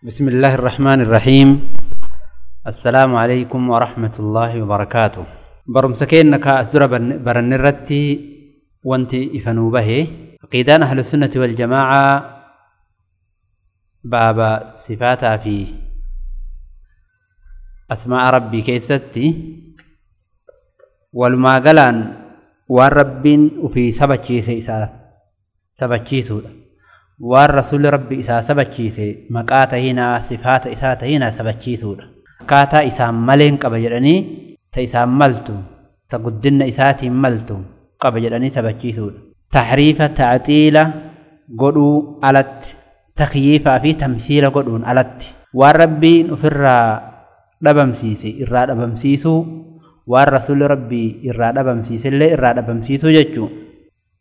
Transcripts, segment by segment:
بسم الله الرحمن الرحيم السلام عليكم ورحمة الله وبركاته برمسكين كأسر برن الرتي وانتي إفنوا به عقيدان أهل السنة والجماعة باب صفاتها في أسماء ربي كيستي والما قلان والرب وفي سبتشي سيسا سبتشي سودا والرسول ربي إسا سبتشيسي مقاتا هنا صفات إسا تهنا سبتشيسور قاتا إسا ملين قبجراني تا إسا ملتو تا قدن إسا تهن ملتو قبجراني سبتشيسور تحريف تعطيل قدو ألت تخييفا في تمثيل قدو ألت والربي نفر ربمسيسي إرادة بمسيسو والرسول ربي إرادة بمسيسي اللي إرادة بمسيسو جاتشو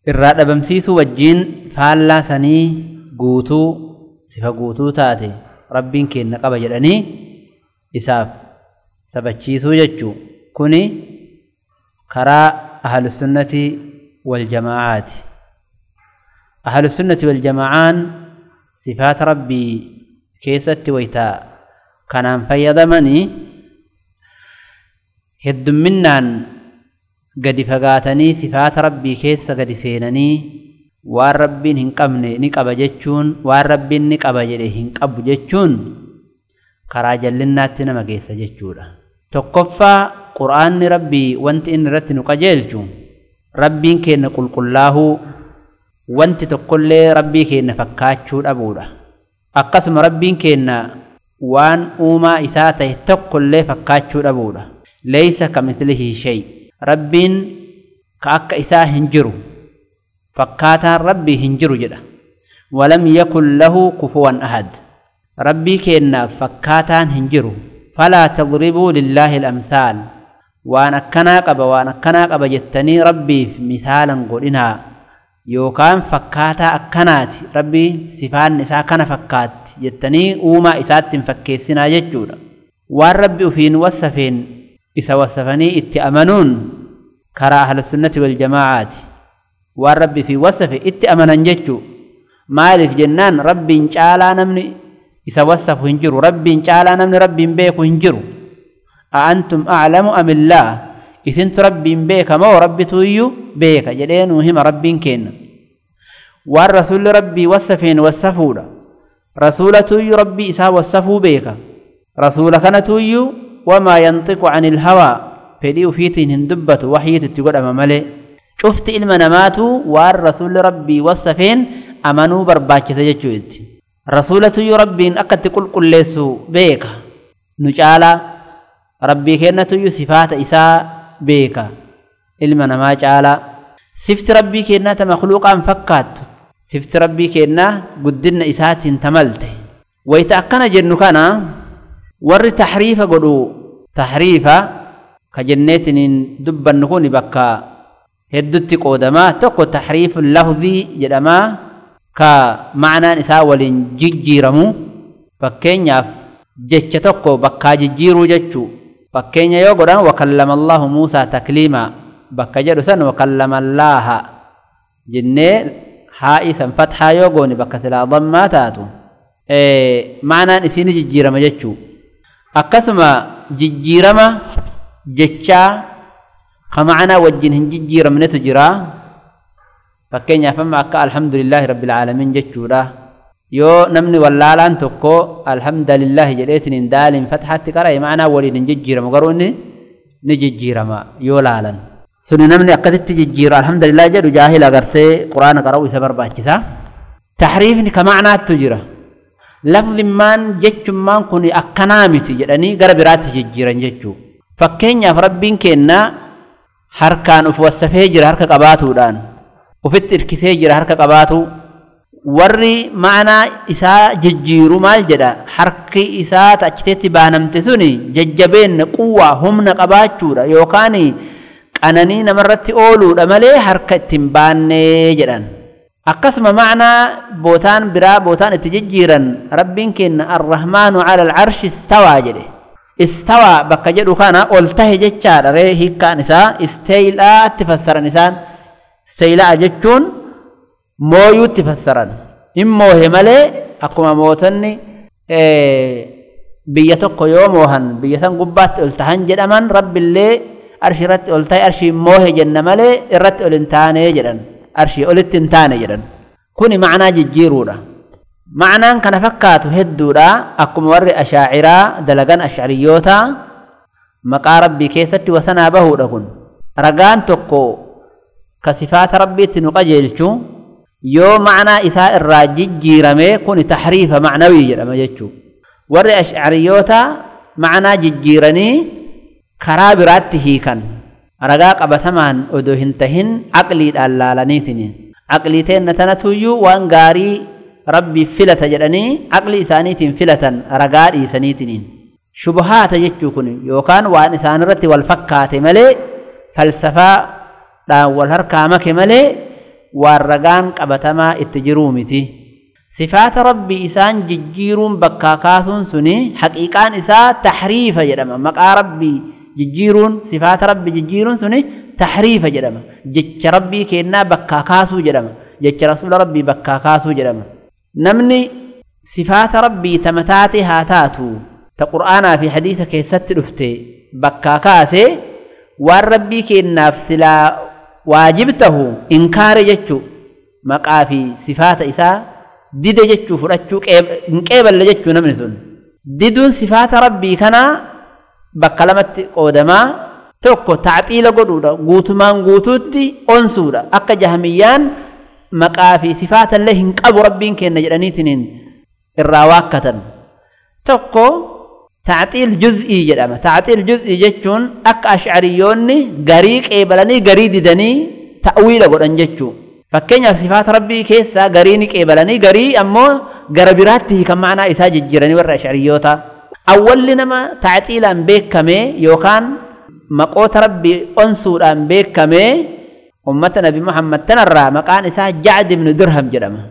irraa dhabamsiisuu wajjiin faallaa sanii guutuu sifa guutuu taate rabbiin kenna qaba jedhanii isaaf sabachiisuu jechuu kuni karaa ahlusunnati waljamaacaati ahlusunnati waljamaacaan sifaata rabbii keessatti waytaa kanaan fayyadamanii heddumminnaan gadi fagaatanii sifaata rabbii keessa gadi seenanii waan rabbiin hin qabne ni qaba jechuun waan rabbiin ni qaba jedhe hin qabu jechuun karaa jallinnaatti nama geessa jechuudha. Tokkoffaa qura'aanni rabbii wanti inni irratti nu qajeelchu rabbiin keenya qulqullaahuu wanti tokkollee rabbii keenya fakkaachuu dhabuudha. Akkasuma rabbiin keenya waan uumaa isaa ta'e tokkollee fakkaachuu dhabuudha. Leeysa kamithlihi shay ربين كأك إثاه هنجرو فكاتا ربي هنجرو جدا ولم يكن له كفوا أحد. ربي كينا فكاتا هنجرو فلا تضربوا لله الأمثال. وأنا كناقب وأنا كناقب جتني ربي مثالا قلنا يوكان فكاتا أكنات ربي سفان نساء كان فكات جتني أوما إثاة فكيسنا جتجونا وأن ربي فين وصفين يتوصفني اتأمنون كرا أهل السنة والجماعات. والرب في وصفه اتأمنا جدت مالف جنان رب انشالا نمني. يتوصف انجر رب انشالا نمني رب بيك انجر أأنتم أعلم أم الله؟ إذن رب بيك مو رب تويو بيك جلين وهم رب كين. والرسول ربي وصفين وصفونا. رسولة ربي إسا وصفو بيك رسولة كانت يربي وما ينطق عن الهوى. فدي وفيتين هندبت وحيت تقول أما ملي. شفت المنامات والرسول ربي والسفين أمنوا برباك سجد رسولة ربي أقد تقول كل ليسو بيك. نجعل ربي كنة يصفات إساء بيك. إلما نمات على سفت ربي كنة مخلوقا فقط سفت ربي كنة قدرنا إساءة تملت. ويتأقن جنكنا ور تحريفا قدو تحريفا كجنيتن دبا نكون بكا هدت قدما تقو تحريف اللفظي جدما كمعنى نساء والججيرمو فكين يف جج تقو بكا ججيرو جج فكين يقران وكلم الله موسى تكليما بكا جدسا وكلم الله جنة حائثا فتحا يقون بكا سلا ضماتاتو معنى نسيني ججيرم ججو akkasuma jijjiirama jechaa ka ma'anaa wajjin hin jijjiiramnetu jira fakkeenyaaf amma akka alhamdulillaahi rabbil aalamiin jechuudha yoo namni wallaalaan tokko alhamdulillaahi jedheetiniin daaliin fathaatti qara'e ma'anaa waliin hin jijjiiramu garuu inni ni jijjiirama yoo laalan suni namni akkasitti jijjiiru alhamdulillah jedhu jaahila agartee quraana qara'uu isa barbaachisa tahriifni ka ma'anaattu jira lafzimmaan jechummaan kun akkanaa miti jedhanii gara biraatti jijjiiran jechuu. Fakkeenyaaf rabbiin kennaa harkaan uf wassafee jira harka qabaatuudhaan ufitti irkisee jira harka qabaatu. Warri ma'anaa isaa jijjiiru maal jedha? Harki isaa achiteetti baanamte suni jajjabeenna quwwaa humna qabaachuudha yookaan qananii namarratti ooluudha malee harka ittiin baannee jedhan أقسم معنى بوتان برا بوتان تججيرا ربك إن الرحمن على العرش استوى جده. استوى بقى جده خانا ألته جدشار ريهيكا نساء استيلاء تفسر نسان. استيلاء جدشون مويو تفسر إن موهما لي أقوم موتني بيتق يوموها بيتان قبات ألتهان جد أمان. رب اللي أرشي رت ألته أرشي موه جنما لي رت ألنتاني جدن. أرشي أولت انتان جران كوني معنى ججيرونا معنا كان فكاتو هدونا أكو مور أشاعرا دلقان أشعريوتا مقارب بكيثت وسنابه لكون رقان تقو كصفات ربي تنقجلشو يو معنا إساء الرججيرامي كوني تحريفة معنوي جران مججو ور أشعريوتا معنى كرابي راتي كان ragaa qabatamaan odoo hin tahin aqliidhaan laalaniitiniin aqlii teenna tanatuyyuu waan gaarii rabbiif filata jedhanii aqli isaaniitiin filatan ragaa dhiisaniitiniin shubahaata jechuu kun yookaan waan isaan irratti wal fakkaate malee falsafaadhaan wal harkaa make malee waan ragaan qabatamaa itti jiruu miti sifaata rabbii isaan jijjiiruun bakkaa kaasuun suni haqiiqaan isaa taxriifa jedhama maqaa rabbii jijjiiruun sifaata rabbii jijjiiruun suni taxriifa jedhama jecha rabbii kennaa bakkaa kaasuu jedhama jecha rasuula rabbii bakkaa kaasuu jedhama namni sifaata rabbii tama taate haa taatu ta qur'aanaa fi hadiisa keessatti dhufte bakkaa kaase waan rabbii kennaaf silaa waajib tahu inkaare jechuu maqaa fi sifaata isaa dide jechuu fudhachuu hin qeeballe jechuu namni sun diduun sifaata rabbii kanaa onsuudha akka jahamiyyaan maqaa fi sifaata illee hin qabu rabbiin kenna jedhaniitiniin irraa waakkatan tokko tacxiil juz'ii jedhama tacxiil juz'ii jechuun akka ashcariyyoonni garii qeebalanii garii didanii ta'wiila godhan jechuu fakkeenyaaf sifaata rabbii keessaa garii ni qeebalanii garii ammoo gara biraatti hiikan ma'anaa isaa jijjiiranii warra ashcariyyoota awwalli nama tacxiilaan beekame yookaan maqoota rabbii onsuudhaan beekame ummata nabi muhammad tanarraa maqaan isaa jacd ibnu dirham jedhama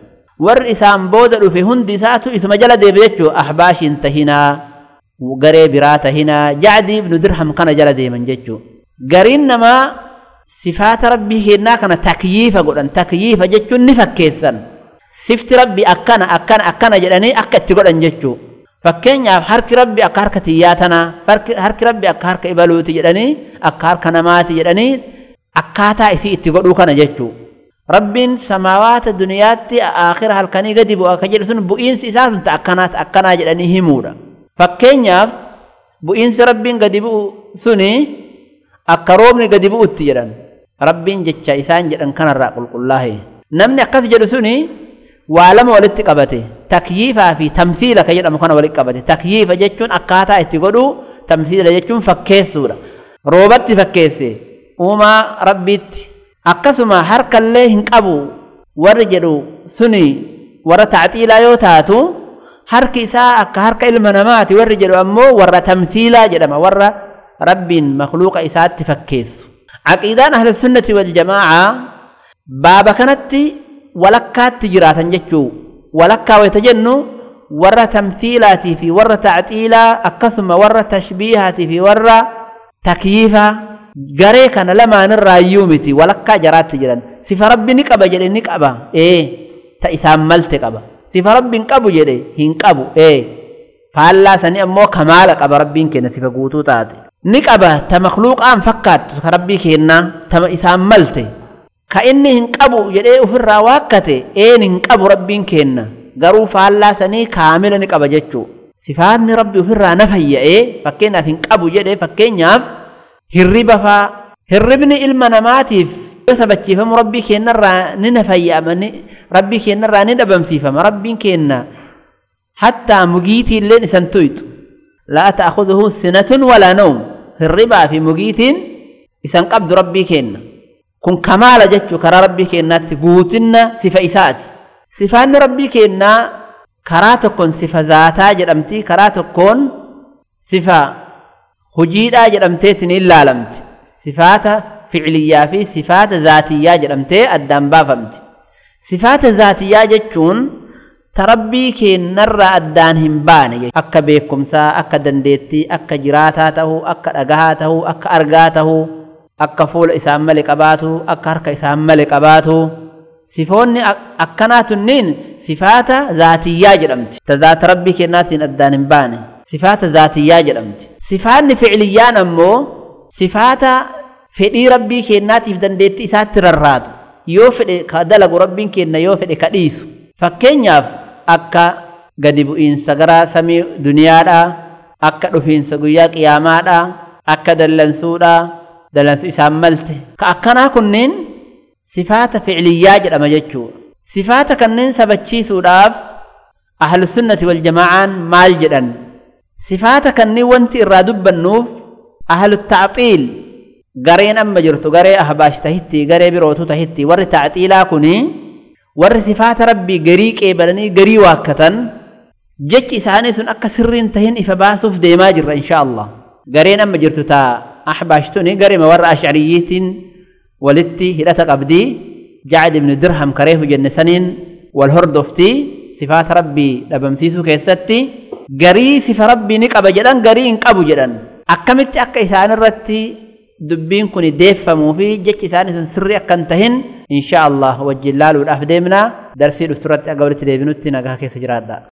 warri isaan booda dhufe hundi isaatu isuma jala deeme jechuu ahbaashiin tahinaa garee biraa tahinaa jacdi ibnu dirham kana jala deeman jechuu gariin namaa sifaata rabbii kennaa kana takyiifa godhan takyiifa jechuun ni fakkeessan sifti rabbi akkana akkana akkana jedhanii akka itti godhan jechuu fakkeenyaaf harki rabbi akka harka tiyyaa tanaa harki rabbi akka harka ibaluuti jedhanii akka harka namaati jedhanii akkaataa isii itti godhuu kana jechuu rabbiin samaawaata duniyaatti aakhira halkanii gadi bu'a akka jedhu sun bu'iinsi isaa sun akkanaat akkanaa jedhanii himuudha fakkeenyaaf bu'iinsi rabbiin gadi bu'u suni akka roobni gadi bu'utti jedhan rabbiin jecha isaan jedhan kanarraa qulqullaa'e namni akkas jedhu suni waa lama walitti qabate تكييف في تمثيل كجدا مكان ولك بدي تكييف جدّون أقاطع تقولوا تمثيل جدّون فكّس سورة روبت فكّس وما ربيت أقسم حرك الله إنك أبو ورجلو سني ورتعتي لا يوتاتو حرك ساء كحرك المنامات ورجلو أمو ور تمثيل جدا ما ور رب مخلوق إسات فكّس عقيدة أهل السنة والجماعة بابا كانت ولكات تجرات جدّو ولك ويتجن ور تمثيلات في ور تعطيلا اقسم ور تشبيهات في ور تكييفا غريك لما نرى يومتي ولك جرات جرن سيف ربي نقب جدي نقبا إيه تيسام ملت قبا سيف ربي نقب جدي هين إيه فالا سن أمو كمال قبا ربي كن سيف غوتو تات نقبا تمخلوق آم فكات ربي كينا تم ملتي qabu jedhee ofirraa waakkate een hin qabu rabbiin kenna garuu faallaa sanii kaamila ni qaba jechuu sifaanni rabbi ofirraa na fayya'ee fakkeenyaaf hin qabu jedhee fakkeenyaaf hirriba faa hirribni ilma namaatiif yoo sabachiifamu rabbii kennarraa ni na fayya'ama rabbii kennarraa ni dhabamsiifama rabbiin kenna hattaa mugiitiilleen isan tuyxu laa ta'khudhuhu sinatun walaa nawm hirribaa fi mugiitiin isan qabdu rabbii kenna كن كمال جتشو كرا ربي كينا تقوتنا صفة إساتي صفان ربي كينا كرا تكون صفة ذاتا جرمتي كرا تكون صفة خجيدا جرمتيتن إلا لمت صفات فعليا في صفات ذاتيا جرمتي أدام بافمت صفات ذاتيا جتشون تربي كينا نرى أدان همباني أكا بيكمسا أكا دندتي أكا جراتاته أكا أغاته أكا ارقاته akka fuula isaan male qabaatu akka harka isaan male qabaatu sifoonni akkanaa tunniin sifaata zaatiyyaa jedhamti ta zaata rabbii kennaatiin addaan hin baane sifaata zaatiyyaa jedhamti sifaanni ficliyyaan ammoo sifaata fedhii rabbii kennaatiif dandeetti isaatti rarraatu yoo fedhe ka dalagu rabbiin kenna yoo fedhe ka dhiisu fakkeenyaaf akka gadi bu'iinsa gara samii duniyaadha akka dhufiinsa guyyaa qiyaamaadha akka dallansuudha دلس إسام ملته. كأكنا كنن صفات فعلية جرم جتشو. صفات كنن سبتشي سوراف أهل السنة والجماعة مال جرن. صفات كنن وانت الرادب النوف أهل التعطيل. قرين أم جرتو قري أهباش تهتي قري بروتو تهتي. ور تعطيلا كنن ور صفات ربي قري كيبلني قري واكتا جتش إساني سن أكسرين تهين إفباسوف ديما جر إن شاء الله. قرين أم جرتو تهتي أحباشتوني قريمة ورى أشعريت ولدتي هلتك أبدي جعد من الدرهم كريه جنسانين والهردوفتي صفات ربي لبمسيسو كيستي قري صف ربي نقب جدا قري انقب جدا أكملت أكا إسان الرتي دبين كوني ديفة موفي جيك إسان سري أكنتهن إن شاء الله وجلال والأفدامنا درسي الأسرة أقولت لي بنوتي نقاكي سجرات